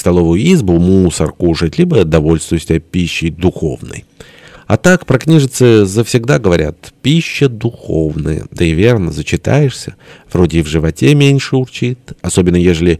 столовую избу мусор кушать, либо довольствуюсь пищей духовной. А так про книжицы завсегда говорят «пища духовная». Да и верно, зачитаешься, вроде и в животе меньше урчит, особенно ежели